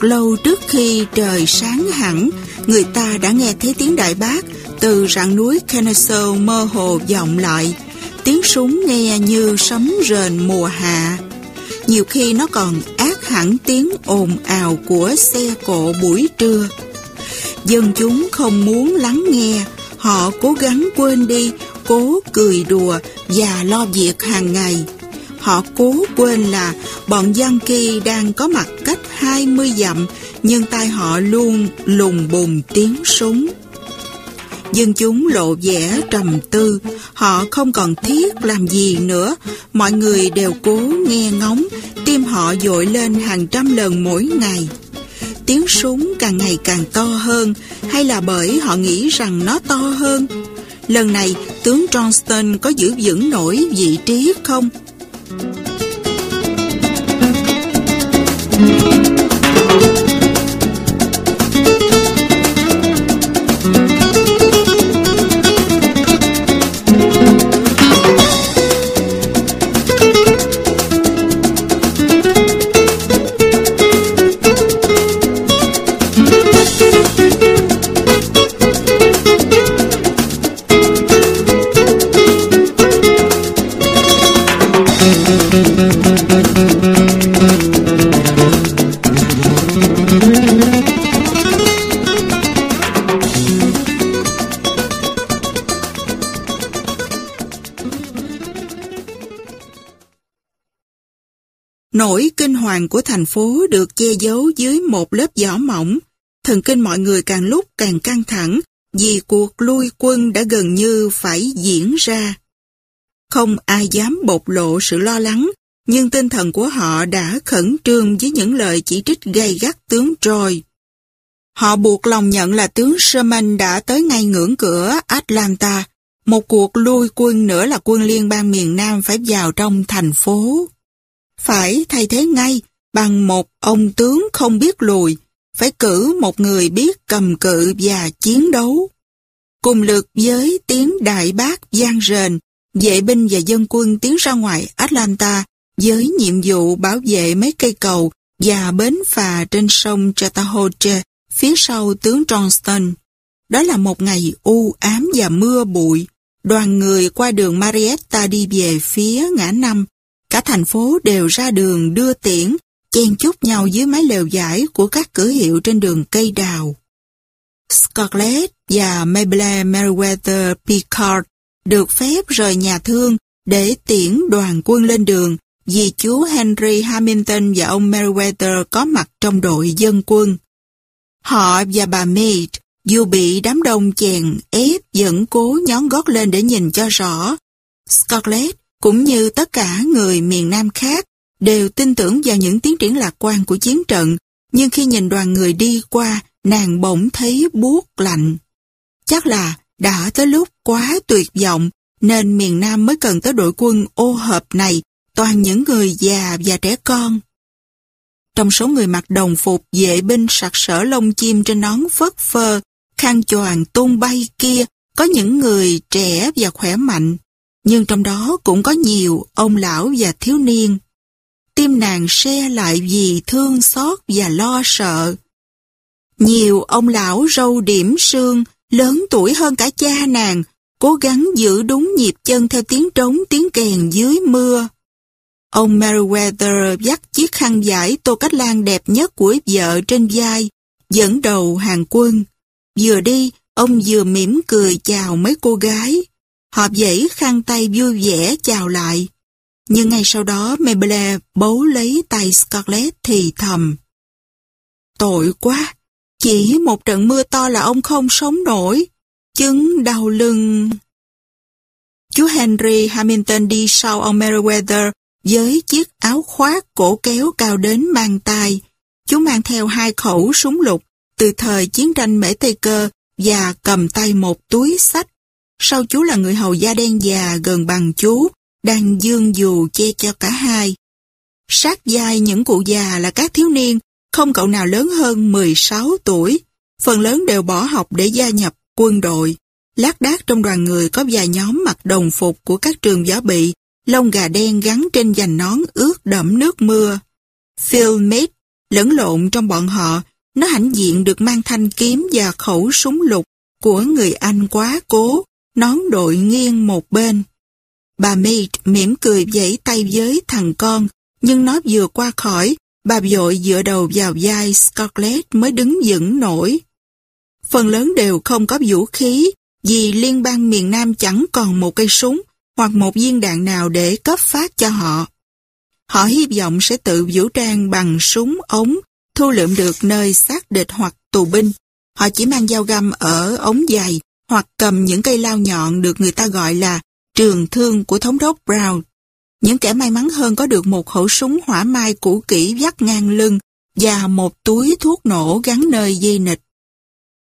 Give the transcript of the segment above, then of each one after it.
Thật lâu trước khi trời sáng hẳn, người ta đã nghe thấy tiếng đại bác từ rặng núi Kennesaw mơ hồ vọng lại. Tiếng súng nghe như sấm rền mùa hạ. Nhiều khi nó còn ác hẳn tiếng ồn ào của xe cộ buổi trưa. Dân chúng không muốn lắng nghe, họ cố gắng quên đi, cố cười đùa và lo việc hàng ngày. Họ cố quên là bọn Yankee đang có mặt hai 20 dặm, nhưng tai họ luôn lùng bùng tiếng súng. Dân chúng lộ vẻ trầm tư, họ không còn thiết làm gì nữa, mọi người đều cố nghe ngóng, tim họ dội lên hàng trăm lần mỗi ngày. Tiếng súng càng ngày càng to hơn, hay là bởi họ nghĩ rằng nó to hơn? Lần này, tướng Johnston có giữ vững nổi vị trí không? Thành phố được che giấu dưới một lớp vỏ mỏng. Thần kinh mọi người càng lúc càng căng thẳng vì cuộc lui quân đã gần như phải diễn ra. Không ai dám bộc lộ sự lo lắng, nhưng tinh thần của họ đã khẩn trương với những lời chỉ trích gay gắt tướng Troy. Họ buộc lòng nhận là tướng Sherman đã tới ngay ngưỡng cửa Atlanta. Một cuộc lui quân nữa là quân liên bang miền Nam phải vào trong thành phố phải thay thế ngay bằng một ông tướng không biết lùi, phải cử một người biết cầm cự và chiến đấu. Cùng lượt với tiếng đại bác gian rền, vệ binh và dân quân tiến ra ngoài Atlanta với nhiệm vụ bảo vệ mấy cây cầu và bến phà trên sông Chattahoochee phía sau tướng Johnston. Đó là một ngày u ám và mưa bụi. Đoàn người qua đường Marietta đi về phía ngã năm Cả thành phố đều ra đường đưa tiễn, chen chúc nhau dưới mái lều giải của các cửa hiệu trên đường cây đào. Scarlett và Mabel Meriwether Picard được phép rời nhà thương để tiễn đoàn quân lên đường vì chú Henry Hamilton và ông Meriwether có mặt trong đội dân quân. Họ và bà Meade dù bị đám đông chèn ép vẫn cố nhón gót lên để nhìn cho rõ. Scarlett cũng như tất cả người miền Nam khác, đều tin tưởng vào những tiến triển lạc quan của chiến trận, nhưng khi nhìn đoàn người đi qua, nàng bỗng thấy buốt lạnh. Chắc là đã tới lúc quá tuyệt vọng, nên miền Nam mới cần tới đội quân ô hợp này, toàn những người già và trẻ con. Trong số người mặc đồng phục vệ binh sặc sỡ lông chim trên nón phất phơ, khăn choàng tung bay kia, có những người trẻ và khỏe mạnh nhưng trong đó cũng có nhiều ông lão và thiếu niên. Tim nàng xe lại vì thương xót và lo sợ. Nhiều ông lão râu điểm sương, lớn tuổi hơn cả cha nàng, cố gắng giữ đúng nhịp chân theo tiếng trống tiếng kèn dưới mưa. Ông Meriwether dắt chiếc khăn vải tô cách lan đẹp nhất của vợ trên vai, dẫn đầu hàng quân. Vừa đi, ông vừa mỉm cười chào mấy cô gái. Họ dãy khăn tay vui vẻ chào lại. Nhưng ngay sau đó Maybelle bấu lấy tay Scarlett thì thầm. Tội quá, chỉ một trận mưa to là ông không sống nổi. Chứng đau lưng. Chú Henry Hamilton đi sau ông Meriwether với chiếc áo khoác cổ kéo cao đến mang tay. Chú mang theo hai khẩu súng lục từ thời chiến tranh Mễ Tây Cơ và cầm tay một túi sách. Sau chú là người hầu da đen già gần bằng chú, đang dương dù che cho cả hai. Sát vai những cụ già là các thiếu niên, không cậu nào lớn hơn 16 tuổi. Phần lớn đều bỏ học để gia nhập quân đội. Lát đác trong đoàn người có vài nhóm mặc đồng phục của các trường võ bị, lông gà đen gắn trên dành nón ướt đẫm nước mưa. Phil Mead lẫn lộn trong bọn họ, nó hãnh diện được mang thanh kiếm và khẩu súng lục của người Anh quá cố, nón đội nghiêng một bên. Bà Mead mỉm cười vẫy tay với thằng con, nhưng nó vừa qua khỏi, bà vội dựa đầu vào vai Scarlett mới đứng vững nổi. Phần lớn đều không có vũ khí, vì liên bang miền Nam chẳng còn một cây súng hoặc một viên đạn nào để cấp phát cho họ. Họ hy vọng sẽ tự vũ trang bằng súng ống, thu lượm được nơi xác địch hoặc tù binh. Họ chỉ mang dao găm ở ống dài hoặc cầm những cây lao nhọn được người ta gọi là trường thương của thống đốc Brown. Những kẻ may mắn hơn có được một khẩu súng hỏa mai cũ kỹ dắt ngang lưng và một túi thuốc nổ gắn nơi dây nịch.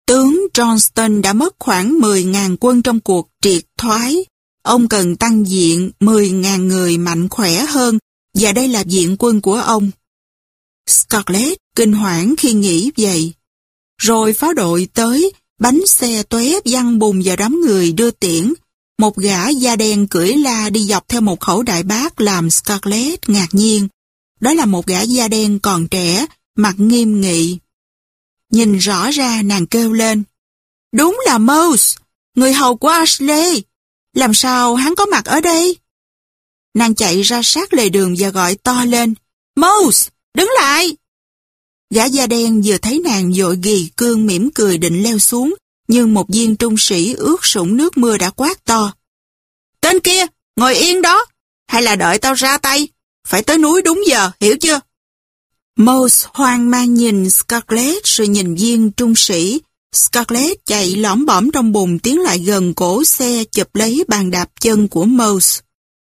Tướng Johnston đã mất khoảng 10.000 quân trong cuộc triệt thoái. Ông cần tăng diện 10.000 người mạnh khỏe hơn và đây là diện quân của ông. Scarlett kinh hoảng khi nghĩ vậy. Rồi pháo đội tới, bánh xe tóe văng bùng vào đám người đưa tiễn. Một gã da đen cưỡi la đi dọc theo một khẩu đại bác làm Scarlett ngạc nhiên. Đó là một gã da đen còn trẻ, mặt nghiêm nghị. Nhìn rõ ra nàng kêu lên. Đúng là Mouse, người hầu của Ashley. Làm sao hắn có mặt ở đây? Nàng chạy ra sát lề đường và gọi to lên. Mouse, đứng lại! Gã da đen vừa thấy nàng dội ghi cương mỉm cười định leo xuống, nhưng một viên trung sĩ ướt sũng nước mưa đã quát to. Tên kia, ngồi yên đó, hay là đợi tao ra tay, phải tới núi đúng giờ, hiểu chưa? Mose hoang mang nhìn Scarlett rồi nhìn viên trung sĩ. Scarlett chạy lõm bõm trong bùn tiến lại gần cổ xe chụp lấy bàn đạp chân của Mose.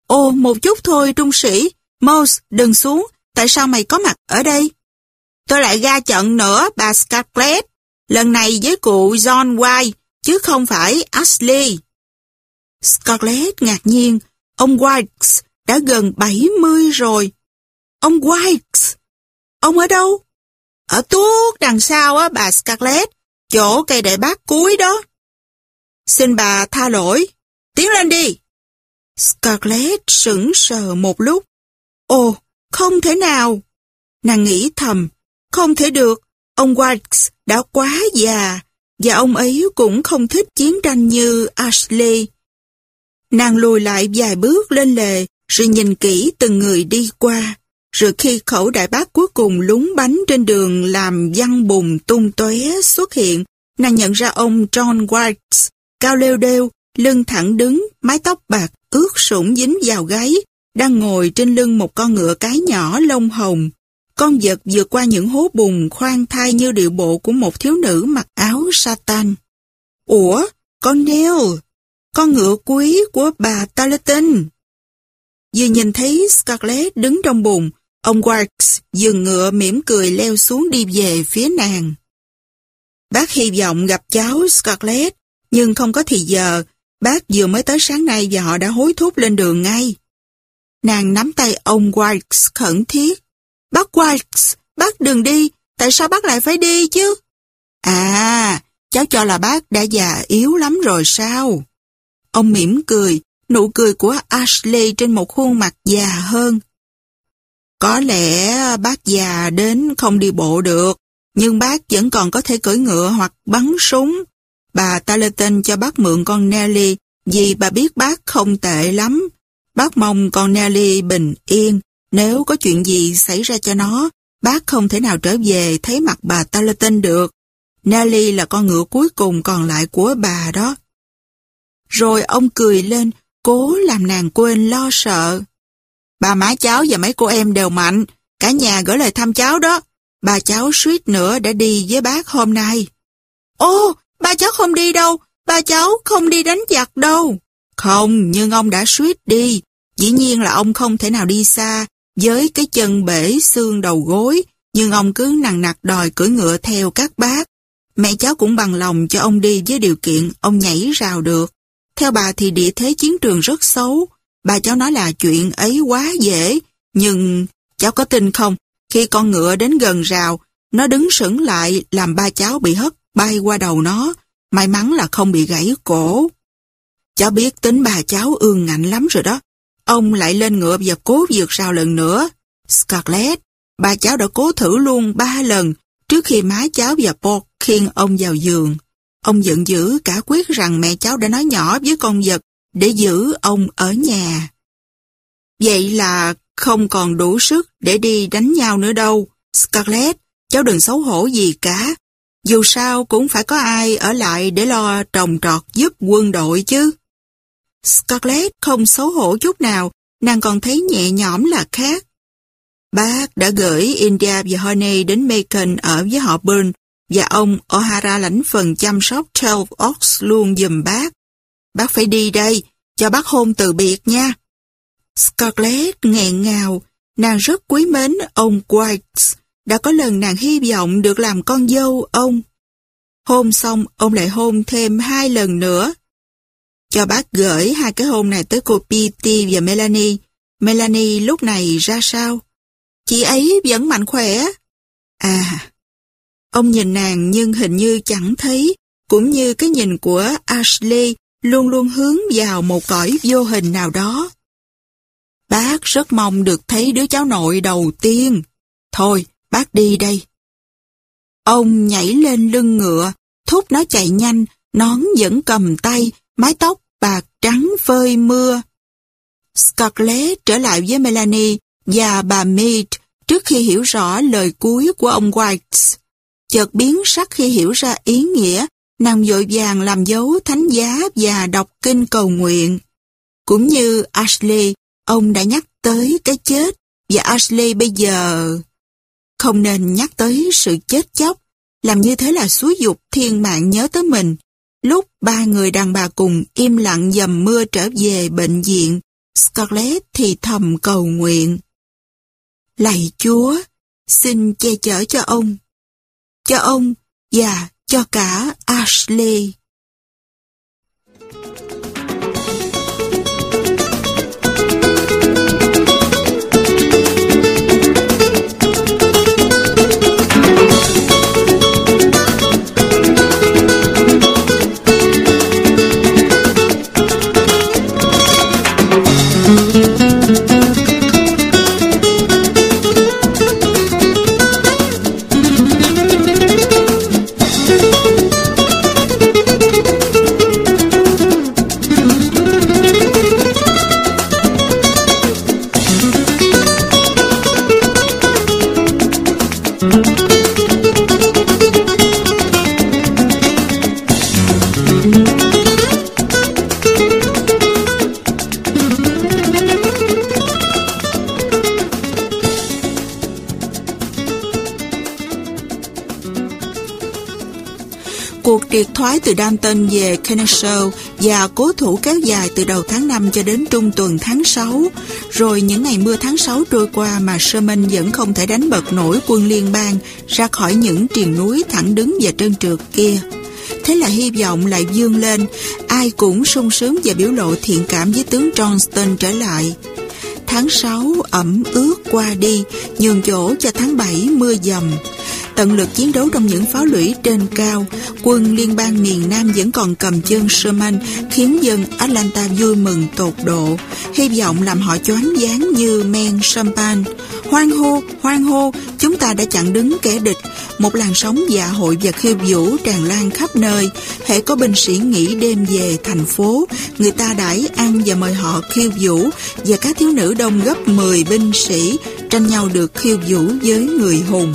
Ô, một chút thôi trung sĩ. Mose, đừng xuống. Tại sao mày có mặt ở đây? Tôi lại ra trận nữa, bà Scarlett. Lần này với cụ John White, chứ không phải Ashley. Scarlett ngạc nhiên, ông White đã gần 70 rồi. Ông White Ông ở đâu? Ở tuốt đằng sau á bà Scarlett, chỗ cây đại bác cuối đó. Xin bà tha lỗi, tiến lên đi. Scarlett sững sờ một lúc. Ồ, không thể nào. Nàng nghĩ thầm, không thể được, ông Wax đã quá già, và ông ấy cũng không thích chiến tranh như Ashley. Nàng lùi lại vài bước lên lề, rồi nhìn kỹ từng người đi qua. Rồi khi khẩu đại bác cuối cùng lúng bánh trên đường làm văng bùn tung tóe xuất hiện, nàng nhận ra ông John White, cao lêu đêu, lưng thẳng đứng, mái tóc bạc, ướt sũng dính vào gáy, đang ngồi trên lưng một con ngựa cái nhỏ lông hồng. Con vật vượt qua những hố bùn khoan thai như điệu bộ của một thiếu nữ mặc áo satan. Ủa, con Neil, con ngựa quý của bà Tarleton. Vừa nhìn thấy Scarlett đứng trong bùn, Ông Wax dừng ngựa mỉm cười leo xuống đi về phía nàng. Bác hy vọng gặp cháu Scarlett, nhưng không có thì giờ. Bác vừa mới tới sáng nay và họ đã hối thúc lên đường ngay. Nàng nắm tay ông Wax khẩn thiết. Bác Wax, bác đừng đi, tại sao bác lại phải đi chứ? À, cháu cho là bác đã già yếu lắm rồi sao? Ông mỉm cười, nụ cười của Ashley trên một khuôn mặt già hơn. Có lẽ bác già đến không đi bộ được, nhưng bác vẫn còn có thể cưỡi ngựa hoặc bắn súng. Bà Tarleton cho bác mượn con Nelly vì bà biết bác không tệ lắm. Bác mong con Nelly bình yên. Nếu có chuyện gì xảy ra cho nó, bác không thể nào trở về thấy mặt bà Tarleton được. Nelly là con ngựa cuối cùng còn lại của bà đó. Rồi ông cười lên, cố làm nàng quên lo sợ. Bà má cháu và mấy cô em đều mạnh, cả nhà gửi lời thăm cháu đó. Bà cháu suýt nữa đã đi với bác hôm nay. Ô, ba cháu không đi đâu, ba cháu không đi đánh giặc đâu. Không, nhưng ông đã suýt đi, Dĩ nhiên là ông không thể nào đi xa với cái chân bể xương đầu gối, nhưng ông cứ nằng nặc đòi cưỡi ngựa theo các bác. Mẹ cháu cũng bằng lòng cho ông đi với điều kiện ông nhảy rào được. Theo bà thì địa thế chiến trường rất xấu. Bà cháu nói là chuyện ấy quá dễ, nhưng cháu có tin không? Khi con ngựa đến gần rào, nó đứng sững lại làm ba cháu bị hất bay qua đầu nó. May mắn là không bị gãy cổ. Cháu biết tính bà cháu ương ngạnh lắm rồi đó. Ông lại lên ngựa và cố vượt rào lần nữa. Scarlett, bà cháu đã cố thử luôn ba lần trước khi má cháu và Paul khiêng ông vào giường. Ông giận dữ cả quyết rằng mẹ cháu đã nói nhỏ với con vật để giữ ông ở nhà. Vậy là không còn đủ sức để đi đánh nhau nữa đâu. Scarlett, cháu đừng xấu hổ gì cả. Dù sao cũng phải có ai ở lại để lo trồng trọt giúp quân đội chứ. Scarlett không xấu hổ chút nào, nàng còn thấy nhẹ nhõm là khác. Bác đã gửi India và Honey đến Macon ở với họ Burn và ông O'Hara lãnh phần chăm sóc 12 Ox luôn giùm bác. Bác phải đi đây, cho bác hôn từ biệt nha. Scarlett nghẹn ngào, nàng rất quý mến ông White. Đã có lần nàng hy vọng được làm con dâu ông. Hôn xong, ông lại hôn thêm hai lần nữa. Cho bác gửi hai cái hôn này tới cô Petey và Melanie. Melanie lúc này ra sao? Chị ấy vẫn mạnh khỏe. À, ông nhìn nàng nhưng hình như chẳng thấy, cũng như cái nhìn của Ashley luôn luôn hướng vào một cõi vô hình nào đó. Bác rất mong được thấy đứa cháu nội đầu tiên. Thôi, bác đi đây. Ông nhảy lên lưng ngựa, thúc nó chạy nhanh, nón vẫn cầm tay, mái tóc bạc trắng phơi mưa. Scarlett trở lại với Melanie và bà Mead trước khi hiểu rõ lời cuối của ông White. Chợt biến sắc khi hiểu ra ý nghĩa, nàng vội vàng làm dấu thánh giá và đọc kinh cầu nguyện. Cũng như Ashley, ông đã nhắc tới cái chết và Ashley bây giờ không nên nhắc tới sự chết chóc, làm như thế là xúi dục thiên mạng nhớ tới mình. Lúc ba người đàn bà cùng im lặng dầm mưa trở về bệnh viện, Scarlett thì thầm cầu nguyện. Lạy Chúa, xin che chở cho ông, cho ông và cho cả Ashley. Cuộc triệt thoái từ Danton về Kennesaw và cố thủ kéo dài từ đầu tháng 5 cho đến trung tuần tháng 6. Rồi những ngày mưa tháng 6 trôi qua mà Sherman vẫn không thể đánh bật nổi quân liên bang ra khỏi những triền núi thẳng đứng và trơn trượt kia. Thế là hy vọng lại dương lên, ai cũng sung sướng và biểu lộ thiện cảm với tướng Johnston trở lại. Tháng 6 ẩm ướt qua đi, nhường chỗ cho tháng 7 mưa dầm tận lực chiến đấu trong những pháo lũy trên cao, quân liên bang miền Nam vẫn còn cầm chân Sherman, khiến dân Atlanta vui mừng tột độ, hy vọng làm họ choáng váng như men champagne. Hoan hô, hoan hô, chúng ta đã chặn đứng kẻ địch, một làn sóng dạ hội và khiêu vũ tràn lan khắp nơi. Hễ có binh sĩ nghỉ đêm về thành phố, người ta đãi ăn và mời họ khiêu vũ, và các thiếu nữ đông gấp 10 binh sĩ tranh nhau được khiêu vũ với người hùng.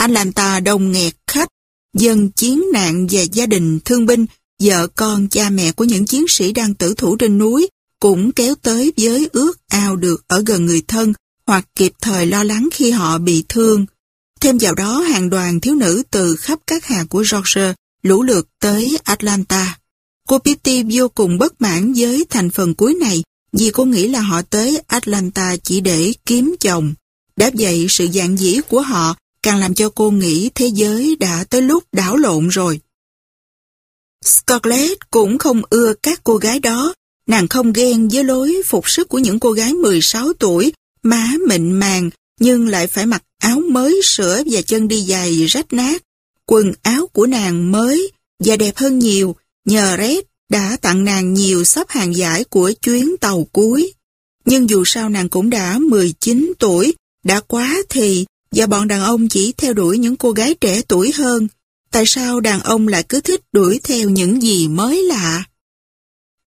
Atlanta đông nghẹt khách, dân chiến nạn và gia đình thương binh, vợ con cha mẹ của những chiến sĩ đang tử thủ trên núi cũng kéo tới với ước ao được ở gần người thân hoặc kịp thời lo lắng khi họ bị thương. Thêm vào đó hàng đoàn thiếu nữ từ khắp các hàng của Georgia lũ lượt tới Atlanta. Cô Pitty vô cùng bất mãn với thành phần cuối này vì cô nghĩ là họ tới Atlanta chỉ để kiếm chồng. Đáp vậy sự dạng dĩ của họ càng làm cho cô nghĩ thế giới đã tới lúc đảo lộn rồi. Scarlett cũng không ưa các cô gái đó. Nàng không ghen với lối phục sức của những cô gái 16 tuổi, má mịn màng, nhưng lại phải mặc áo mới sửa và chân đi giày rách nát. Quần áo của nàng mới và đẹp hơn nhiều, nhờ Red đã tặng nàng nhiều sắp hàng giải của chuyến tàu cuối. Nhưng dù sao nàng cũng đã 19 tuổi, đã quá thì, và bọn đàn ông chỉ theo đuổi những cô gái trẻ tuổi hơn. Tại sao đàn ông lại cứ thích đuổi theo những gì mới lạ?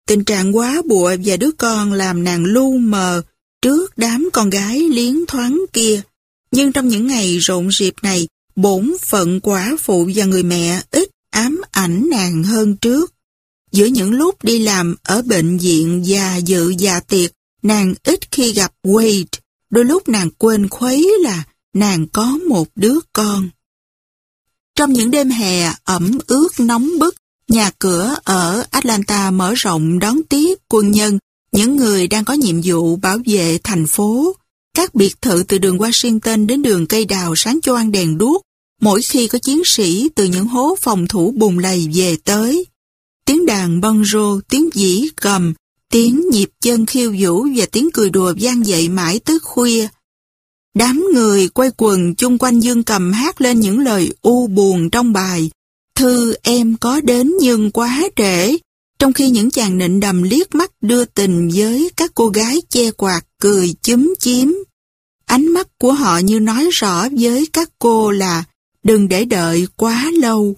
Tình trạng quá bụa và đứa con làm nàng lu mờ trước đám con gái liến thoáng kia. Nhưng trong những ngày rộn rịp này, bổn phận quả phụ và người mẹ ít ám ảnh nàng hơn trước. Giữa những lúc đi làm ở bệnh viện và dự già tiệc, nàng ít khi gặp Wade. Đôi lúc nàng quên khuấy là nàng có một đứa con. Trong những đêm hè ẩm ướt nóng bức, nhà cửa ở Atlanta mở rộng đón tiếp quân nhân, những người đang có nhiệm vụ bảo vệ thành phố. Các biệt thự từ đường Washington đến đường cây đào sáng choang đèn đuốc, mỗi khi có chiến sĩ từ những hố phòng thủ bùng lầy về tới. Tiếng đàn banjo, tiếng dĩ cầm, tiếng nhịp chân khiêu vũ và tiếng cười đùa vang dậy mãi tới khuya. Đám người quay quần chung quanh dương cầm hát lên những lời u buồn trong bài. Thư em có đến nhưng quá trễ. Trong khi những chàng nịnh đầm liếc mắt đưa tình với các cô gái che quạt cười chúm chím. Ánh mắt của họ như nói rõ với các cô là đừng để đợi quá lâu.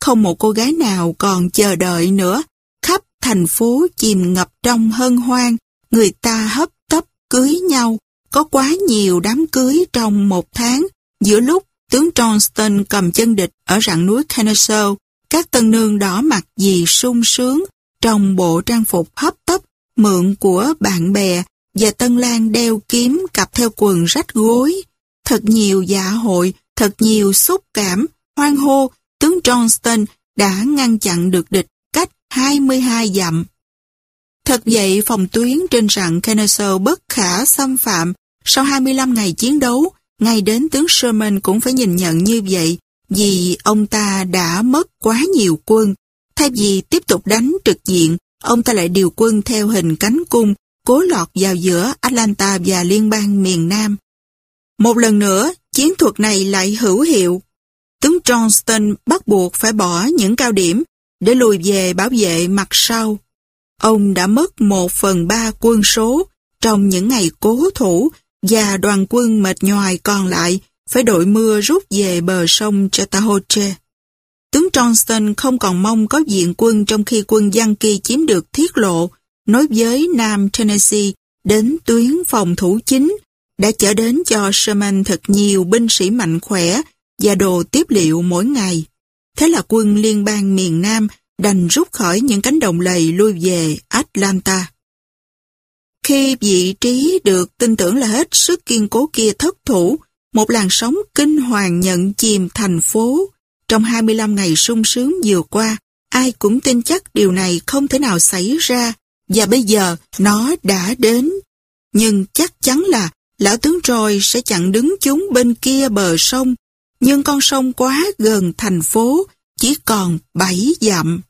Không một cô gái nào còn chờ đợi nữa. Khắp thành phố chìm ngập trong hân hoan, người ta hấp tấp cưới nhau. Có quá nhiều đám cưới trong một tháng, giữa lúc tướng Johnston cầm chân địch ở rặng núi Kennesaw, các tân nương đỏ mặt vì sung sướng, trong bộ trang phục hấp tấp, mượn của bạn bè, và tân lang đeo kiếm cặp theo quần rách gối. Thật nhiều dạ hội, thật nhiều xúc cảm, hoan hô, tướng Johnston đã ngăn chặn được địch cách 22 dặm. Thật vậy, phòng tuyến trên rặng Kennesaw bất khả xâm phạm sau 25 ngày chiến đấu, ngay đến tướng Sherman cũng phải nhìn nhận như vậy, vì ông ta đã mất quá nhiều quân. Thay vì tiếp tục đánh trực diện, ông ta lại điều quân theo hình cánh cung, cố lọt vào giữa Atlanta và liên bang miền Nam. Một lần nữa, chiến thuật này lại hữu hiệu. Tướng Johnston bắt buộc phải bỏ những cao điểm để lùi về bảo vệ mặt sau. Ông đã mất một phần ba quân số trong những ngày cố thủ và đoàn quân mệt nhoài còn lại phải đội mưa rút về bờ sông Chattahoochee. Tướng Johnston không còn mong có diện quân trong khi quân Yankee chiếm được thiết lộ nối với Nam Tennessee đến tuyến phòng thủ chính, đã chở đến cho Sherman thật nhiều binh sĩ mạnh khỏe và đồ tiếp liệu mỗi ngày. Thế là quân liên bang miền Nam đành rút khỏi những cánh đồng lầy lui về Atlanta. Khi vị trí được tin tưởng là hết sức kiên cố kia thất thủ, một làn sóng kinh hoàng nhận chìm thành phố. Trong 25 ngày sung sướng vừa qua, ai cũng tin chắc điều này không thể nào xảy ra, và bây giờ nó đã đến. Nhưng chắc chắn là lão tướng Troy sẽ chặn đứng chúng bên kia bờ sông, nhưng con sông quá gần thành phố, chỉ còn 7 dặm.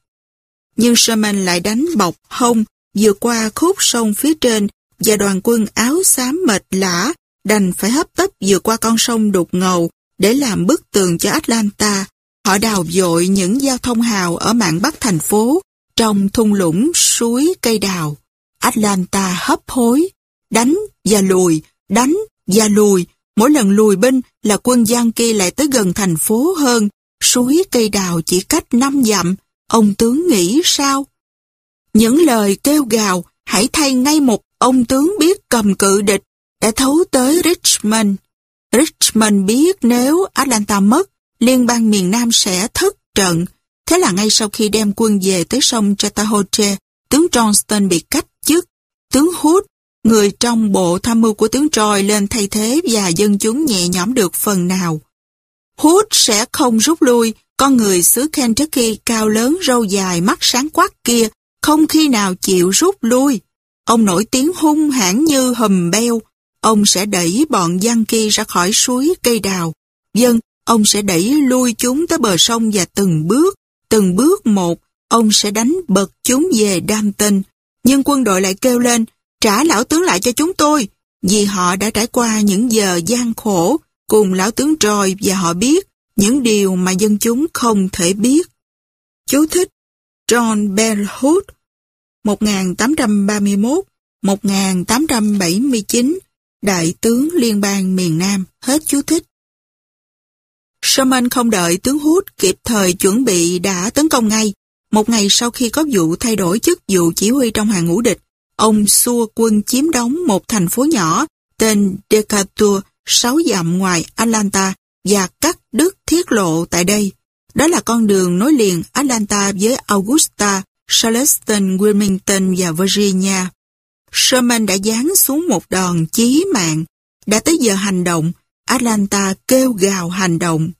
Nhưng Sherman lại đánh bọc hông vượt qua khúc sông phía trên và đoàn quân áo xám mệt lã đành phải hấp tấp vượt qua con sông đục ngầu để làm bức tường cho Atlanta. Họ đào dội những giao thông hào ở mạn bắc thành phố trong thung lũng suối cây đào. Atlanta hấp hối, đánh và lùi, đánh và lùi. Mỗi lần lùi binh là quân Giang kia lại tới gần thành phố hơn. Suối cây đào chỉ cách năm dặm. Ông tướng nghĩ sao? Những lời kêu gào, hãy thay ngay một ông tướng biết cầm cự địch, đã thấu tới Richmond. Richmond biết nếu Atlanta mất, liên bang miền Nam sẽ thất trận. Thế là ngay sau khi đem quân về tới sông Chattahoochee, tướng Johnston bị cách chức. Tướng Hood, người trong bộ tham mưu của tướng Troy lên thay thế và dân chúng nhẹ nhõm được phần nào. Hood sẽ không rút lui, con người xứ Kentucky cao lớn râu dài mắt sáng quắc kia không khi nào chịu rút lui. Ông nổi tiếng hung hãn như hầm beo. Ông sẽ đẩy bọn Yankee ra khỏi suối cây đào. Dân, ông sẽ đẩy lui chúng tới bờ sông và từng bước, từng bước một, ông sẽ đánh bật chúng về đam tinh. Nhưng quân đội lại kêu lên, trả lão tướng lại cho chúng tôi, vì họ đã trải qua những giờ gian khổ cùng lão tướng tròi và họ biết những điều mà dân chúng không thể biết. Chú thích John Bell Hood 1831-1879 Đại tướng Liên bang miền Nam Hết chú thích Sherman không đợi tướng Hood kịp thời chuẩn bị đã tấn công ngay. Một ngày sau khi có vụ thay đổi chức vụ chỉ huy trong hàng ngũ địch, ông xua quân chiếm đóng một thành phố nhỏ tên Decatur, sáu dặm ngoài Atlanta và cắt đứt thiết lộ tại đây. Đó là con đường nối liền Atlanta với Augusta, Charleston, Wilmington và Virginia. Sherman đã giáng xuống một đòn chí mạng. Đã tới giờ hành động, Atlanta kêu gào hành động.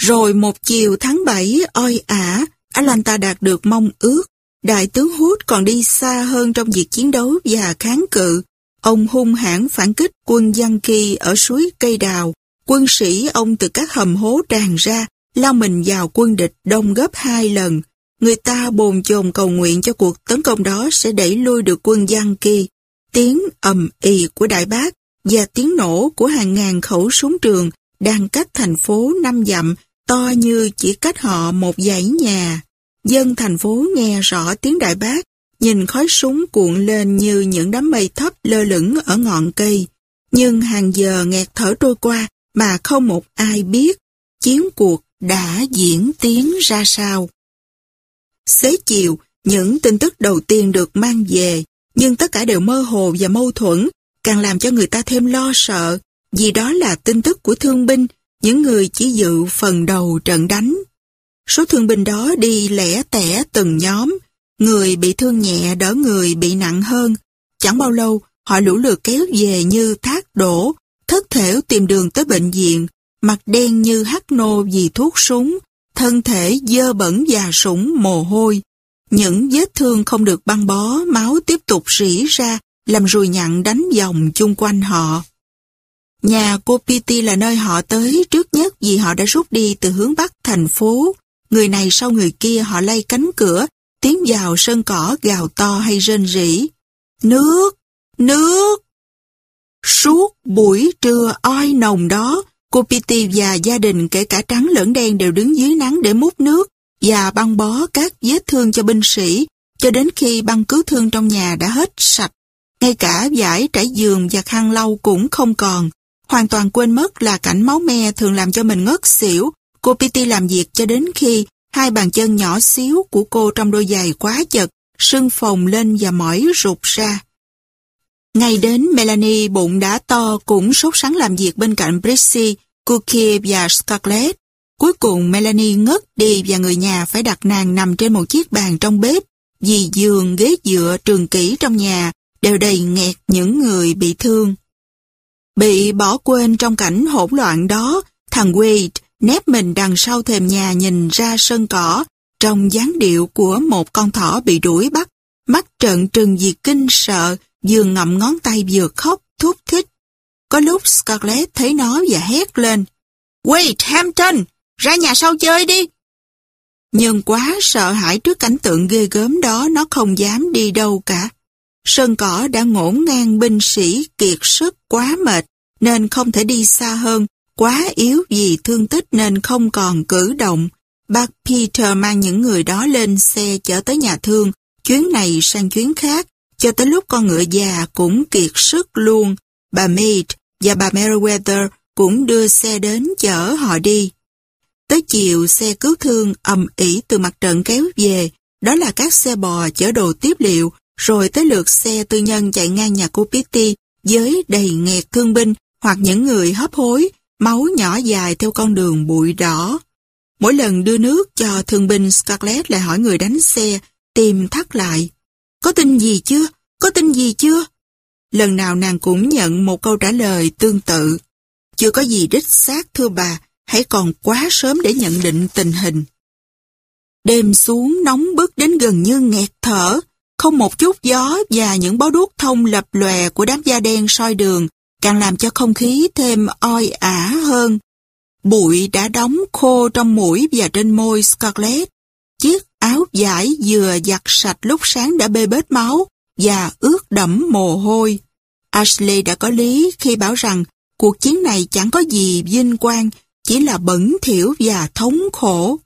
Rồi một chiều tháng 7 oi ả, Atlanta đạt được mong ước. Đại tướng Hood còn đi xa hơn trong việc chiến đấu và kháng cự. Ông hung hãn phản kích quân Yankee ở suối cây đào. Quân sĩ ông từ các hầm hố tràn ra, lao mình vào quân địch đông gấp hai lần. Người ta bồn chồn cầu nguyện cho cuộc tấn công đó sẽ đẩy lui được quân giang kỳ Tiếng ầm ì của đại bác và tiếng nổ của hàng ngàn khẩu súng trường đang cách thành phố năm dặm to như chỉ cách họ một dãy nhà. Dân thành phố nghe rõ tiếng đại bác, nhìn khói súng cuộn lên như những đám mây thấp lơ lửng ở ngọn cây. Nhưng hàng giờ nghẹt thở trôi qua mà không một ai biết chiến cuộc đã diễn tiến ra sao. Xế chiều, những tin tức đầu tiên được mang về, nhưng tất cả đều mơ hồ và mâu thuẫn, càng làm cho người ta thêm lo sợ, vì đó là tin tức của thương binh, những người chỉ dự phần đầu trận đánh. Số thương binh đó đi lẻ tẻ từng nhóm, người bị thương nhẹ đỡ người bị nặng hơn. Chẳng bao lâu, họ lũ lượt kéo về như thác đổ, thất thể tìm đường tới bệnh viện, mặt đen như hắc nô vì thuốc súng, thân thể dơ bẩn và sũng mồ hôi. Những vết thương không được băng bó, máu tiếp tục rỉ ra, làm rùi nhặn đánh vòng chung quanh họ. Nhà cô Piti là nơi họ tới trước nhất vì họ đã rút đi từ hướng bắc thành phố. Người này sau người kia họ lay cánh cửa, tiến vào sân cỏ gào to hay rên rỉ. Nước! Nước! Suốt buổi trưa oi nồng đó, cô Piti và gia đình kể cả trắng lẫn đen đều đứng dưới nắng để múc nước và băng bó các vết thương cho binh sĩ, cho đến khi băng cứu thương trong nhà đã hết sạch. Ngay cả giải trải giường và khăn lau cũng không còn. Hoàn toàn quên mất là cảnh máu me thường làm cho mình ngất xỉu. Cô Piti làm việc cho đến khi hai bàn chân nhỏ xíu của cô trong đôi giày quá chật, sưng phồng lên và mỏi rụt ra. Ngày đến Melanie bụng đã to cũng sốt sắng làm việc bên cạnh Brissy, Cookie và Scarlett. Cuối cùng Melanie ngất đi và người nhà phải đặt nàng nằm trên một chiếc bàn trong bếp vì giường, ghế dựa, trường kỷ trong nhà đều đầy nghẹt những người bị thương. Bị bỏ quên trong cảnh hỗn loạn đó, thằng Wade nép mình đằng sau thềm nhà nhìn ra sân cỏ, trong dáng điệu của một con thỏ bị đuổi bắt, mắt trợn trừng vì kinh sợ, vừa ngậm ngón tay vừa khóc, thúc thích. Có lúc Scarlett thấy nó và hét lên, "Wait Hampton, ra nhà sau chơi đi. Nhưng quá sợ hãi trước cảnh tượng ghê gớm đó nó không dám đi đâu cả. Sân cỏ đã ngổn ngang binh sĩ kiệt sức quá mệt nên không thể đi xa hơn, quá yếu vì thương tích nên không còn cử động. Bác Peter mang những người đó lên xe chở tới nhà thương, chuyến này sang chuyến khác, cho tới lúc con ngựa già cũng kiệt sức luôn. Bà Mead và bà Meriwether cũng đưa xe đến chở họ đi. Tới chiều xe cứu thương ầm ỉ từ mặt trận kéo về, đó là các xe bò chở đồ tiếp liệu, rồi tới lượt xe tư nhân chạy ngang nhà cô Pitty với đầy nghẹt thương binh hoặc những người hấp hối, máu nhỏ dài theo con đường bụi đỏ. Mỗi lần đưa nước cho thương binh Scarlett lại hỏi người đánh xe, tìm thắt lại. Có tin gì chưa? Có tin gì chưa? Lần nào nàng cũng nhận một câu trả lời tương tự. Chưa có gì đích xác thưa bà, hãy còn quá sớm để nhận định tình hình. Đêm xuống nóng bức đến gần như nghẹt thở, không một chút gió và những bó đuốc thông lập lòe của đám da đen soi đường càng làm cho không khí thêm oi ả hơn. Bụi đã đóng khô trong mũi và trên môi Scarlett. Chiếc áo vải vừa giặt sạch lúc sáng đã bê bết máu và ướt đẫm mồ hôi. Ashley đã có lý khi bảo rằng cuộc chiến này chẳng có gì vinh quang, chỉ là bẩn thỉu và thống khổ.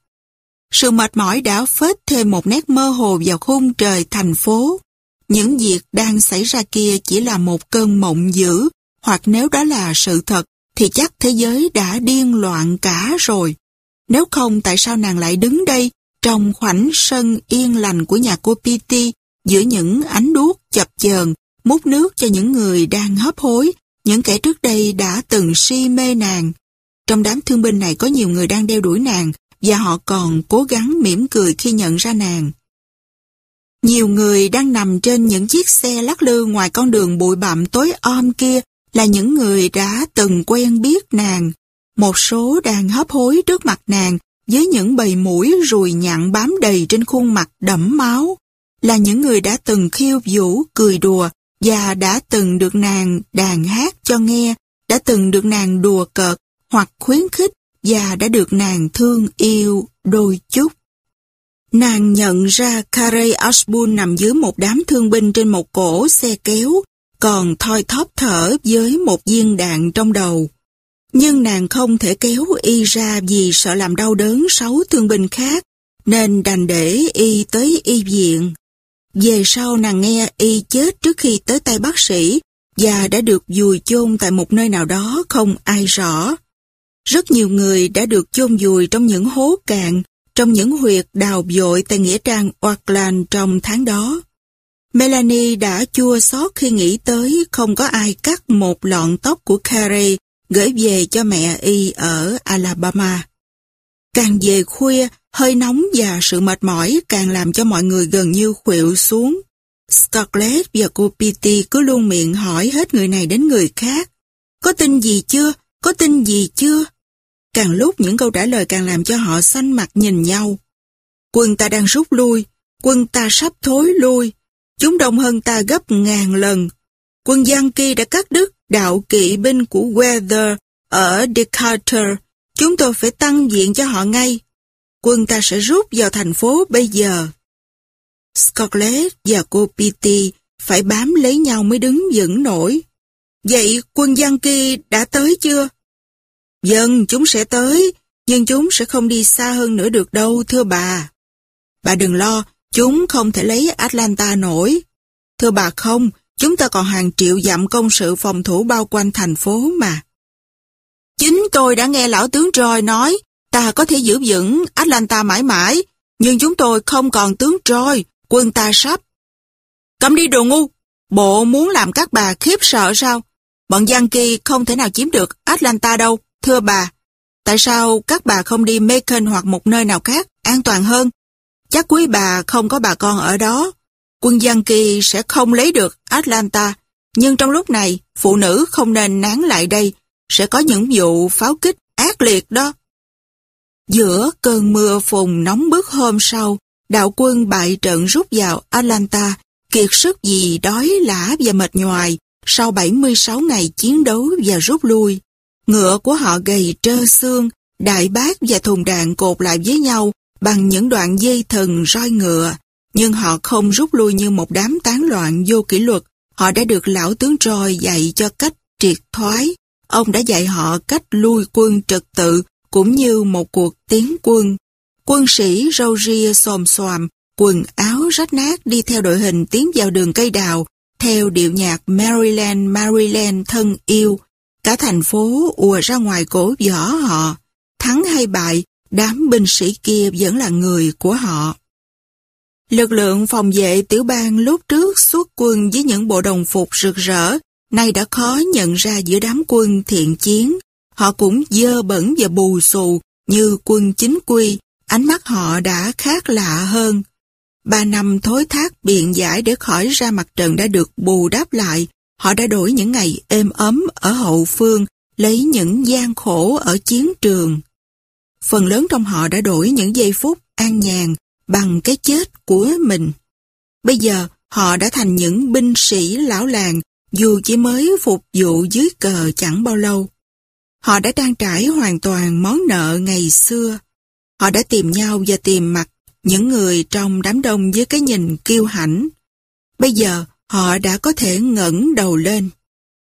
Sự mệt mỏi đã phết thêm một nét mơ hồ vào khung trời thành phố. Những việc đang xảy ra kia chỉ là một cơn mộng dữ, hoặc nếu đó là sự thật, thì chắc thế giới đã điên loạn cả rồi. Nếu không tại sao nàng lại đứng đây, trong khoảnh sân yên lành của nhà cô Petey, giữa những ánh đuốc chập chờn, múc nước cho những người đang hấp hối, những kẻ trước đây đã từng si mê nàng. Trong đám thương binh này có nhiều người đang đeo đuổi nàng, và họ còn cố gắng mỉm cười khi nhận ra nàng. Nhiều người đang nằm trên những chiếc xe lắc lư ngoài con đường bụi bặm tối om kia là những người đã từng quen biết nàng. Một số đang hấp hối trước mặt nàng với những bầy mũi rùi nhặn bám đầy trên khuôn mặt đẫm máu. Là những người đã từng khiêu vũ, cười đùa và đã từng được nàng đàn hát cho nghe, đã từng được nàng đùa cợt hoặc khuyến khích và đã được nàng thương yêu đôi chút. Nàng nhận ra Carey Osborne nằm dưới một đám thương binh trên một cổ xe kéo, còn thoi thóp thở với một viên đạn trong đầu. Nhưng nàng không thể kéo y ra vì sợ làm đau đớn sáu thương binh khác, nên đành để y tới y viện. Về sau nàng nghe y chết trước khi tới tay bác sĩ và đã được dùi chôn tại một nơi nào đó không ai rõ. Rất nhiều người đã được chôn vùi trong những hố cạn, trong những huyệt đào dội tại Nghĩa trang Auckland trong tháng đó. Melanie đã chua xót khi nghĩ tới không có ai cắt một lọn tóc của Carey gửi về cho mẹ y ở Alabama. Càng về khuya, hơi nóng và sự mệt mỏi càng làm cho mọi người gần như khuỵu xuống. Scarlett và cô Petey cứ luôn miệng hỏi hết người này đến người khác. Có tin gì chưa? Có tin gì chưa? Càng lúc những câu trả lời càng làm cho họ xanh mặt nhìn nhau. Quân ta đang rút lui, quân ta sắp thối lui. Chúng đông hơn ta gấp ngàn lần. Quân Giang Kỳ đã cắt đứt đạo kỵ binh của Weather ở Decatur. Chúng tôi phải tăng diện cho họ ngay. Quân ta sẽ rút vào thành phố bây giờ. Scarlett và cô Petey phải bám lấy nhau mới đứng vững nổi. Vậy quân Yankee đã tới chưa? Dân, chúng sẽ tới, nhưng chúng sẽ không đi xa hơn nữa được đâu, thưa bà. Bà đừng lo, chúng không thể lấy Atlanta nổi. Thưa bà không, chúng ta còn hàng triệu dặm công sự phòng thủ bao quanh thành phố mà. Chính tôi đã nghe lão tướng Troy nói, ta có thể giữ vững Atlanta mãi mãi, nhưng chúng tôi không còn tướng Troy, quân ta sắp. Cầm đi đồ ngu, bộ muốn làm các bà khiếp sợ sao? Bọn Yankee không thể nào chiếm được Atlanta đâu. Thưa bà, tại sao các bà không đi Macon hoặc một nơi nào khác an toàn hơn? Chắc quý bà không có bà con ở đó. Quân Yankee sẽ không lấy được Atlanta, nhưng trong lúc này, phụ nữ không nên nán lại đây, sẽ có những vụ pháo kích ác liệt đó. Giữa cơn mưa phùng nóng bức hôm sau, đạo quân bại trận rút vào Atlanta, kiệt sức vì đói lã và mệt nhoài sau 76 ngày chiến đấu và rút lui. Ngựa của họ gầy trơ xương, đại bác và thùng đạn cột lại với nhau bằng những đoạn dây thần roi ngựa. Nhưng họ không rút lui như một đám tán loạn vô kỷ luật. Họ đã được lão tướng Troy dạy cho cách triệt thoái. Ông đã dạy họ cách lui quân trật tự cũng như một cuộc tiến quân. Quân sĩ râu ria xòm xoàm, quần áo rách nát đi theo đội hình tiến vào đường cây đào, theo điệu nhạc Maryland, Maryland thân yêu, Cả thành phố ùa ra ngoài cổ võ họ. Thắng hay bại, đám binh sĩ kia vẫn là người của họ. Lực lượng phòng vệ tiểu bang lúc trước xuất quân với những bộ đồng phục rực rỡ, nay đã khó nhận ra giữa đám quân thiện chiến. Họ cũng dơ bẩn và bù xù như quân chính quy, ánh mắt họ đã khác lạ hơn. Ba năm thối thác biện giải để khỏi ra mặt trận đã được bù đáp lại Họ đã đổi những ngày êm ấm ở hậu phương, lấy những gian khổ ở chiến trường. phần lớn trong họ đã đổi những giây phút an nhàn bằng cái chết của mình. Bây giờ, họ đã thành những binh sĩ lão làng dù chỉ mới phục vụ dưới cờ chẳng bao lâu. Họ đã trang trải hoàn toàn món nợ ngày xưa. Họ đã tìm nhau và tìm mặt những người trong đám đông với cái nhìn kiêu hãnh. Bây giờ, họ đã có thể ngẩng đầu lên.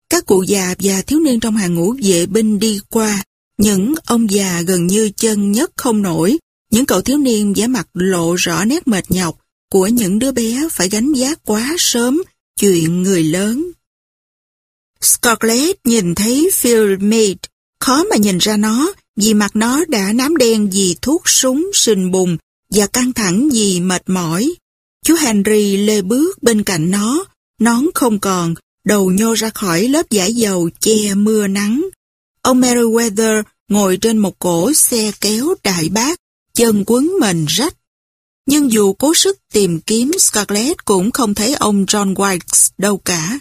Các cụ già và thiếu niên trong hàng ngũ vệ binh đi qua, những ông già gần như chân nhất không nổi, những cậu thiếu niên vẻ mặt lộ rõ nét mệt nhọc của những đứa bé phải gánh vác quá sớm chuyện người lớn. Scarlett nhìn thấy Phil Meade khó mà nhìn ra nó vì mặt nó đã nám đen vì thuốc súng sình bùng và căng thẳng vì mệt mỏi. Chú Henry lê bước bên cạnh nó, nón không còn, đầu nhô ra khỏi lớp giải dầu che mưa nắng. Ông Meriwether ngồi trên một cổ xe kéo đại bác, chân quấn mình rách. Nhưng dù cố sức tìm kiếm Scarlett cũng không thấy ông John White đâu cả.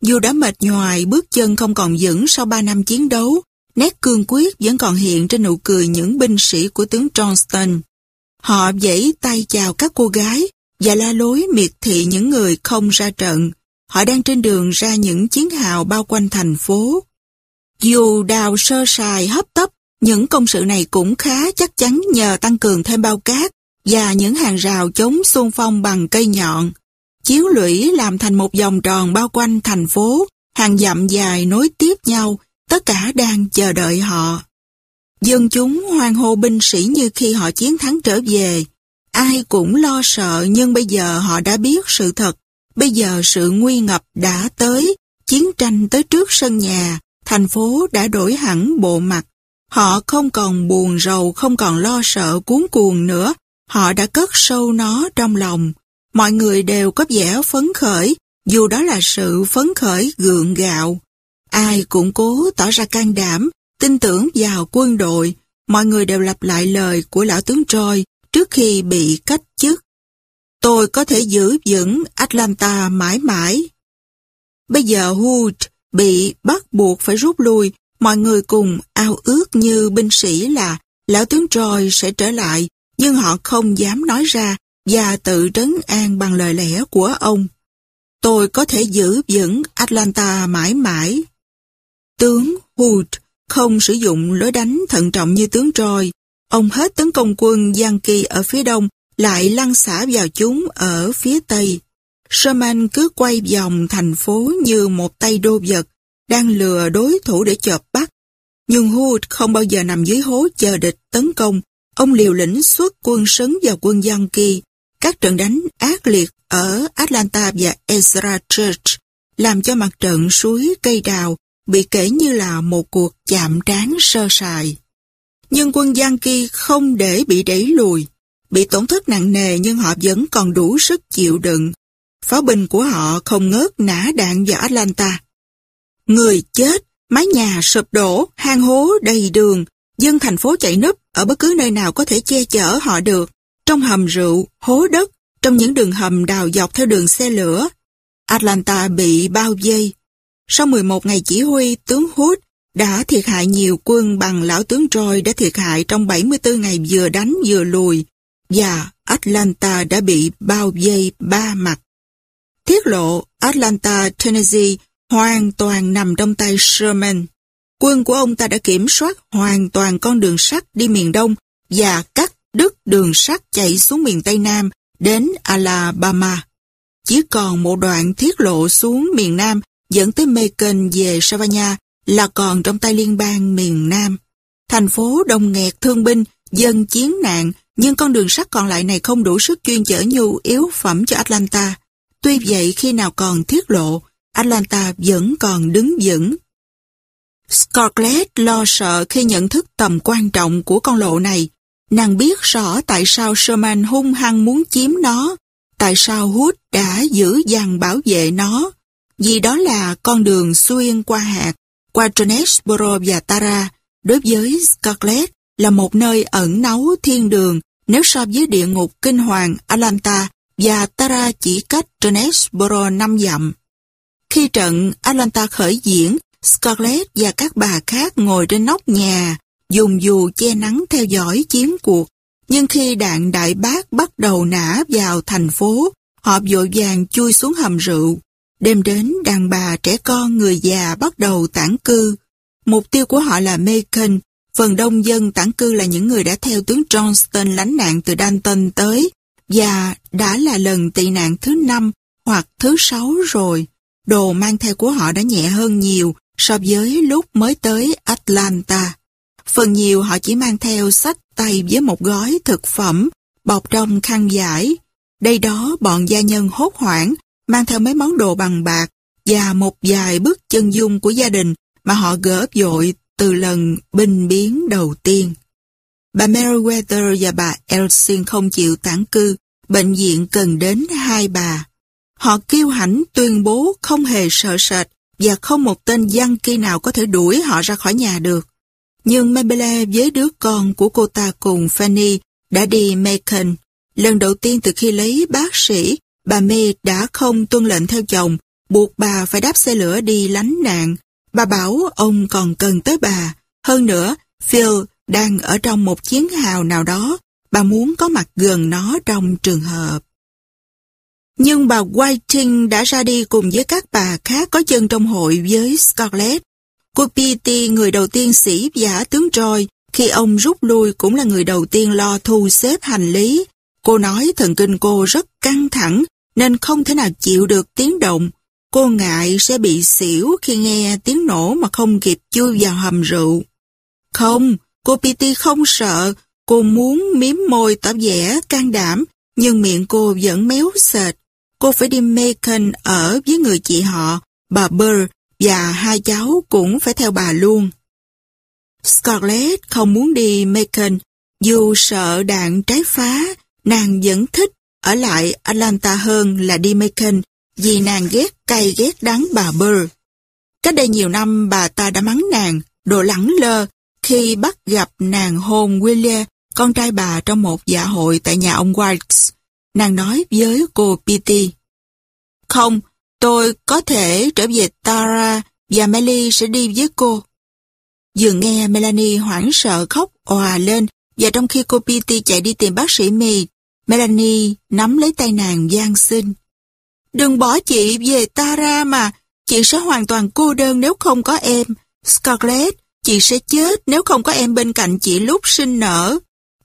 Dù đã mệt nhoài, bước chân không còn vững sau 3 năm chiến đấu, nét cương quyết vẫn còn hiện trên nụ cười những binh sĩ của tướng Johnston. Họ dãy tay chào các cô gái và la lối miệt thị những người không ra trận. Họ đang trên đường ra những chiến hào bao quanh thành phố. Dù đào sơ sài hấp tấp, những công sự này cũng khá chắc chắn nhờ tăng cường thêm bao cát và những hàng rào chống xung phong bằng cây nhọn. Chiếu lũy làm thành một vòng tròn bao quanh thành phố, hàng dặm dài nối tiếp nhau, tất cả đang chờ đợi họ. Dân chúng hoan hô binh sĩ như khi họ chiến thắng trở về. Ai cũng lo sợ nhưng bây giờ họ đã biết sự thật. Bây giờ sự nguy ngập đã tới, chiến tranh tới trước sân nhà, thành phố đã đổi hẳn bộ mặt. Họ không còn buồn rầu, không còn lo sợ cuốn cuồng nữa. Họ đã cất sâu nó trong lòng. Mọi người đều có vẻ phấn khởi, dù đó là sự phấn khởi gượng gạo. Ai cũng cố tỏ ra can đảm, tin tưởng vào quân đội. Mọi người đều lặp lại lời của lão tướng Troy trước khi bị cách chức. Tôi có thể giữ vững Atlanta mãi mãi. Bây giờ Hood bị bắt buộc phải rút lui, mọi người cùng ao ước như binh sĩ là lão tướng Troy sẽ trở lại, nhưng họ không dám nói ra và tự trấn an bằng lời lẽ của ông. Tôi có thể giữ vững Atlanta mãi mãi. Tướng Hood không sử dụng lối đánh thận trọng như tướng Troy. Ông hết tấn công quân Yankee ở phía đông, lại lăn xả vào chúng ở phía tây. Sherman cứ quay vòng thành phố như một tay đô vật, đang lừa đối thủ để chợp bắt. Nhưng Hood không bao giờ nằm dưới hố chờ địch tấn công. Ông liều lĩnh xuất quân sấn vào quân Yankee. Các trận đánh ác liệt ở Atlanta và Ezra Church làm cho mặt trận suối cây đào bị kể như là một cuộc chạm trán sơ sài. Nhưng quân Giang Kỳ không để bị đẩy lùi, bị tổn thất nặng nề nhưng họ vẫn còn đủ sức chịu đựng. Pháo binh của họ không ngớt nã đạn vào Atlanta. Người chết, mái nhà sụp đổ, hang hố đầy đường, dân thành phố chạy nấp ở bất cứ nơi nào có thể che chở họ được. Trong hầm rượu, hố đất, trong những đường hầm đào dọc theo đường xe lửa. Atlanta bị bao vây. Sau 11 ngày chỉ huy, tướng Hood đã thiệt hại nhiều quân bằng lão tướng Troy đã thiệt hại trong 74 ngày vừa đánh vừa lùi và Atlanta đã bị bao vây ba mặt. Tiết lộ Atlanta, Tennessee hoàn toàn nằm trong tay Sherman. Quân của ông ta đã kiểm soát hoàn toàn con đường sắt đi miền Đông và cắt đứt đường sắt chạy xuống miền Tây Nam đến Alabama. Chỉ còn một đoạn thiết lộ xuống miền Nam dẫn tới Macon về Savannah là còn trong tay liên bang miền Nam. Thành phố đông nghẹt thương binh, dân chiến nạn, nhưng con đường sắt còn lại này không đủ sức chuyên chở nhu yếu phẩm cho Atlanta. Tuy vậy khi nào còn thiết lộ, Atlanta vẫn còn đứng vững. Scarlett lo sợ khi nhận thức tầm quan trọng của con lộ này. Nàng biết rõ tại sao Sherman hung hăng muốn chiếm nó, tại sao Hood đã giữ dằn bảo vệ nó, vì đó là con đường xuyên qua hạt, qua Jonesboro và Tara, đối với Scarlett là một nơi ẩn náu thiên đường nếu so với địa ngục kinh hoàng Atlanta và Tara chỉ cách Jonesboro năm dặm. Khi trận Atlanta khởi diễn, Scarlett và các bà khác ngồi trên nóc nhà, dùng dù che nắng theo dõi chiến cuộc. Nhưng khi đạn đại bác bắt đầu nã vào thành phố, họ vội vàng chui xuống hầm rượu. Đêm đến, đàn bà, trẻ con, người già bắt đầu tản cư. Mục tiêu của họ là Macon. Phần đông dân tản cư là những người đã theo tướng Johnston lánh nạn từ Danton tới và đã là lần tị nạn thứ năm hoặc thứ sáu rồi. Đồ mang theo của họ đã nhẹ hơn nhiều so với lúc mới tới Atlanta. Phần nhiều họ chỉ mang theo sách tay với một gói thực phẩm bọc trong khăn giải. Đây đó bọn gia nhân hốt hoảng mang theo mấy món đồ bằng bạc và một vài bước chân dung của gia đình mà họ gỡ dội từ lần binh biến đầu tiên. Bà Meriwether và bà Elsin không chịu tản cư, bệnh viện cần đến hai bà. Họ kêu hãnh tuyên bố không hề sợ sệt và không một tên dân kỳ nào có thể đuổi họ ra khỏi nhà được. Nhưng Mabele với đứa con của cô ta cùng Fanny đã đi Macon. Lần đầu tiên từ khi lấy bác sĩ, bà Mê đã không tuân lệnh theo chồng, buộc bà phải đáp xe lửa đi lánh nạn. Bà bảo ông còn cần tới bà. Hơn nữa, Phil đang ở trong một chiến hào nào đó, bà muốn có mặt gần nó trong trường hợp. Nhưng bà Whiting đã ra đi cùng với các bà khác có chân trong hội với Scarlett. Cô Petey, người đầu tiên sĩ giả tướng Troy, khi ông rút lui cũng là người đầu tiên lo thu xếp hành lý. Cô nói thần kinh cô rất căng thẳng nên không thể nào chịu được tiếng động. Cô ngại sẽ bị xỉu khi nghe tiếng nổ mà không kịp chui vào hầm rượu. Không, cô Petey không sợ, cô muốn miếm môi tỏ vẻ can đảm, nhưng miệng cô vẫn méo sệt. Cô phải đi Macon ở với người chị họ, bà Burr, và hai cháu cũng phải theo bà luôn. Scarlett không muốn đi Macon, dù sợ đạn trái phá, nàng vẫn thích ở lại Atlanta hơn là đi Macon, vì nàng ghét cay ghét đắng bà Burr. Cách đây nhiều năm bà ta đã mắng nàng, đồ lẳng lơ, khi bắt gặp nàng hôn William, con trai bà trong một dạ hội tại nhà ông Whites. Nàng nói với cô Petey. Không, tôi có thể trở về Tara và Melly sẽ đi với cô. Vừa nghe Melanie hoảng sợ khóc òa lên và trong khi cô Petey chạy đi tìm bác sĩ Mead, Melanie nắm lấy tay nàng gian xin. Đừng bỏ chị về Tara mà, chị sẽ hoàn toàn cô đơn nếu không có em. Scarlett, chị sẽ chết nếu không có em bên cạnh chị lúc sinh nở.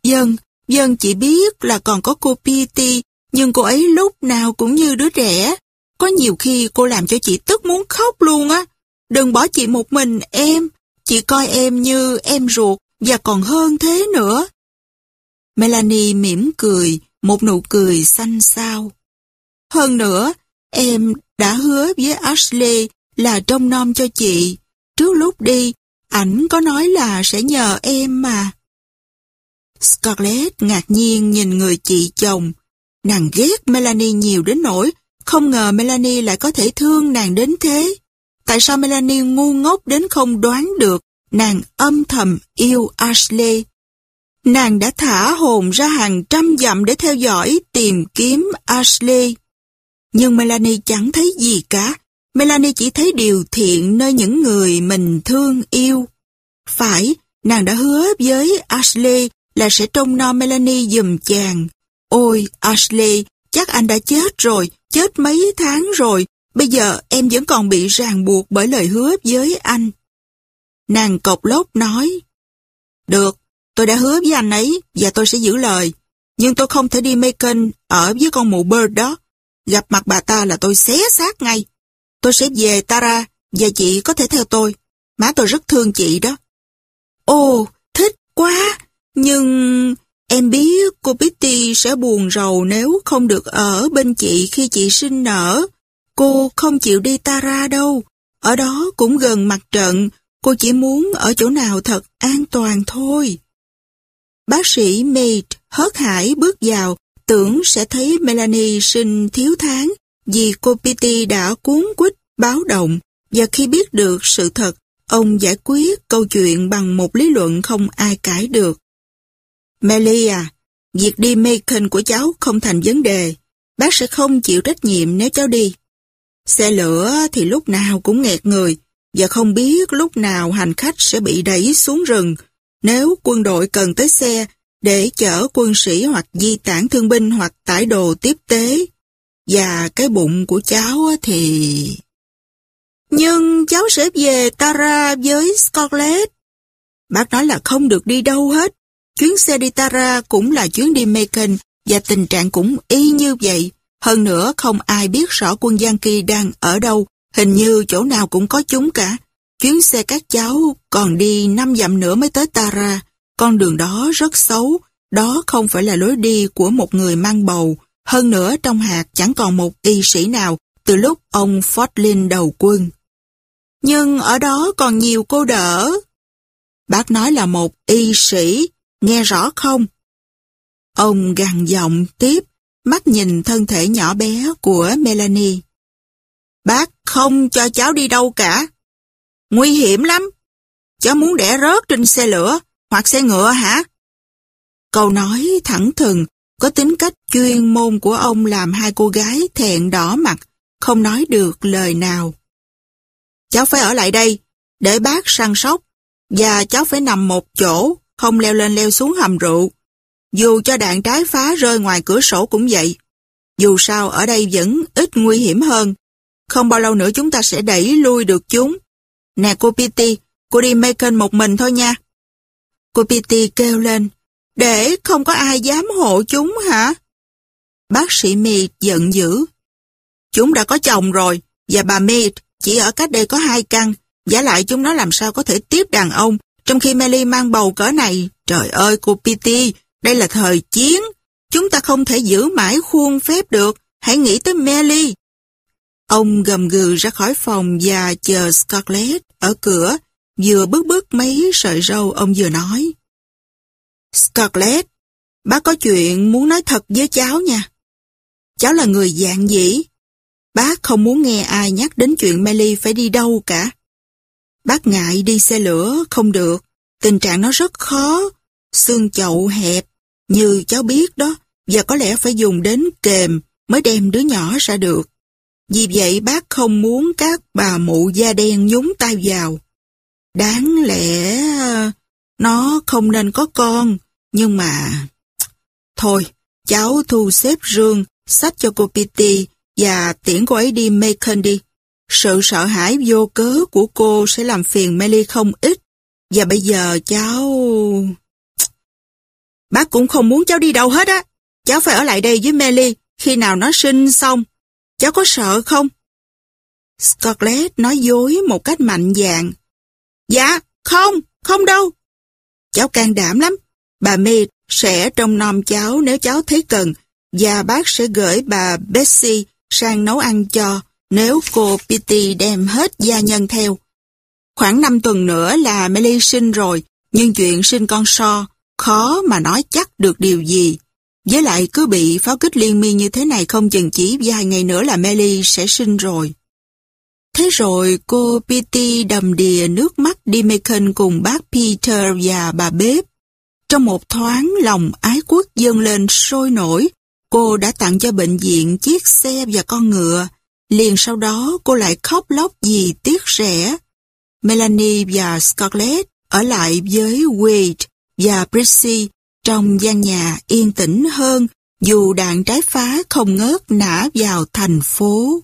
Dân, dân chị biết là còn có cô Petey, nhưng cô ấy lúc nào cũng như đứa trẻ. Có nhiều khi cô làm cho chị tức muốn khóc luôn á. Đừng bỏ chị một mình em, chị coi em như em ruột và còn hơn thế nữa. Melanie mỉm cười, một nụ cười xanh xao. Hơn nữa, em đã hứa với Ashley là trông nom cho chị. Trước lúc đi, ảnh có nói là sẽ nhờ em mà. Scarlett ngạc nhiên nhìn người chị chồng. Nàng ghét Melanie nhiều đến nỗi không ngờ Melanie lại có thể thương nàng đến thế. Tại sao Melanie ngu ngốc đến không đoán được nàng âm thầm yêu Ashley? Nàng đã thả hồn ra hàng trăm dặm để theo dõi, tìm kiếm Ashley. Nhưng Melanie chẳng thấy gì cả. Melanie chỉ thấy điều thiện nơi những người mình thương yêu. Phải, nàng đã hứa với Ashley là sẽ trông no Melanie dùm chàng. Ôi, Ashley, chắc anh đã chết rồi, chết mấy tháng rồi, bây giờ em vẫn còn bị ràng buộc bởi lời hứa với anh. Nàng cộc lốc nói, Được, tôi đã hứa với anh ấy và tôi sẽ giữ lời, nhưng tôi không thể đi Macon ở với con mụ Bird đó. Gặp mặt bà ta là tôi xé xác ngay. Tôi sẽ về Tara và chị có thể theo tôi. Má tôi rất thương chị đó. Ồ, thích quá, nhưng Em biết cô Pitty sẽ buồn rầu nếu không được ở bên chị khi chị sinh nở. Cô không chịu đi Tara đâu. Ở đó cũng gần mặt trận, cô chỉ muốn ở chỗ nào thật an toàn thôi. Bác sĩ Maid hớt hải bước vào, tưởng sẽ thấy Melanie sinh thiếu tháng vì cô Petey đã cuốn quýt báo động và khi biết được sự thật, ông giải quyết câu chuyện bằng một lý luận không ai cãi được. Melly à, việc đi Macon của cháu không thành vấn đề. Bác sẽ không chịu trách nhiệm nếu cháu đi. Xe lửa thì lúc nào cũng nghẹt người và không biết lúc nào hành khách sẽ bị đẩy xuống rừng nếu quân đội cần tới xe để chở quân sĩ hoặc di tản thương binh hoặc tải đồ tiếp tế. Và cái bụng của cháu thì... Nhưng cháu sẽ về Tara với Scarlett. Bác nói là không được đi đâu hết. Chuyến xe đi Tara cũng là chuyến đi Macon và tình trạng cũng y như vậy. Hơn nữa không ai biết rõ quân Giang Kỳ đang ở đâu. Hình như chỗ nào cũng có chúng cả. Chuyến xe các cháu còn đi 5 dặm nữa mới tới Tara. Con đường đó rất xấu. Đó không phải là lối đi của một người mang bầu. Hơn nữa trong hạt chẳng còn một y sĩ nào từ lúc ông Fortlin đầu quân. Nhưng ở đó còn nhiều cô đỡ. Bác nói là một y sĩ, nghe rõ không? Ông gằn giọng tiếp, mắt nhìn thân thể nhỏ bé của Melanie. Bác không cho cháu đi đâu cả. Nguy hiểm lắm. Cháu muốn đẻ rớt trên xe lửa hoặc xe ngựa hả? Câu nói thẳng thừng, có tính cách chuyên môn của ông làm hai cô gái thẹn đỏ mặt, không nói được lời nào. Cháu phải ở lại đây, để bác săn sóc, và cháu phải nằm một chỗ, không leo lên leo xuống hầm rượu. Dù cho đạn trái phá rơi ngoài cửa sổ cũng vậy. Dù sao ở đây vẫn ít nguy hiểm hơn. Không bao lâu nữa chúng ta sẽ đẩy lui được chúng. Nè cô Pitty, cô đi Macon một mình thôi nha. Cô Pitty kêu lên, để không có ai dám hộ chúng hả? Bác sĩ Mead giận dữ. Chúng đã có chồng rồi, và bà Mead chỉ ở cách đây có hai căn, giả lại chúng nó làm sao có thể tiếp đàn ông, trong khi Melly mang bầu cỡ này. Trời ơi cô Pitty, đây là thời chiến, chúng ta không thể giữ mãi khuôn phép được, hãy nghĩ tới Melly. Ông gầm gừ ra khỏi phòng và chờ Scarlett ở cửa, vừa bước bước mấy sợi râu ông vừa nói. Scarlett, bác có chuyện muốn nói thật với cháu nha. Cháu là người dạng dĩ. Bác không muốn nghe ai nhắc đến chuyện Melly phải đi đâu cả. Bác ngại đi xe lửa không được, tình trạng nó rất khó, xương chậu hẹp, như cháu biết đó, và có lẽ phải dùng đến kềm mới đem đứa nhỏ ra được. Vì vậy bác không muốn các bà mụ da đen nhúng tay vào. Đáng lẽ nó không nên có con, nhưng mà... Thôi, cháu thu xếp rương, sách cho cô Pitty và tiễn cô ấy đi Macon đi. Sự sợ hãi vô cớ của cô sẽ làm phiền Melly không ít. Và bây giờ cháu... Bác cũng không muốn cháu đi đâu hết á. Cháu phải ở lại đây với Melly khi nào nó sinh xong. Cháu có sợ không? Scarlett nói dối một cách mạnh dạn. Dạ, không, không đâu. Cháu can đảm lắm. Bà Mead sẽ trông nom cháu nếu cháu thấy cần và bác sẽ gửi bà Betsy sang nấu ăn cho nếu cô Pitty đem hết gia nhân theo. Khoảng 5 tuần nữa là Melly sinh rồi, nhưng chuyện sinh con so khó mà nói chắc được điều gì. Với lại cứ bị pháo kích liên miên như thế này không chừng chỉ vài ngày nữa là Melly sẽ sinh rồi. Thế rồi cô Petey đầm đìa nước mắt đi Macon cùng bác Peter và bà bếp. Trong một thoáng lòng ái quốc dâng lên sôi nổi, cô đã tặng cho bệnh viện chiếc xe và con ngựa. Liền sau đó cô lại khóc lóc vì tiếc rẻ. Melanie và Scarlett ở lại với Wade và Prissy trong gian nhà yên tĩnh hơn, dù đạn trái phá không ngớt nã vào thành phố.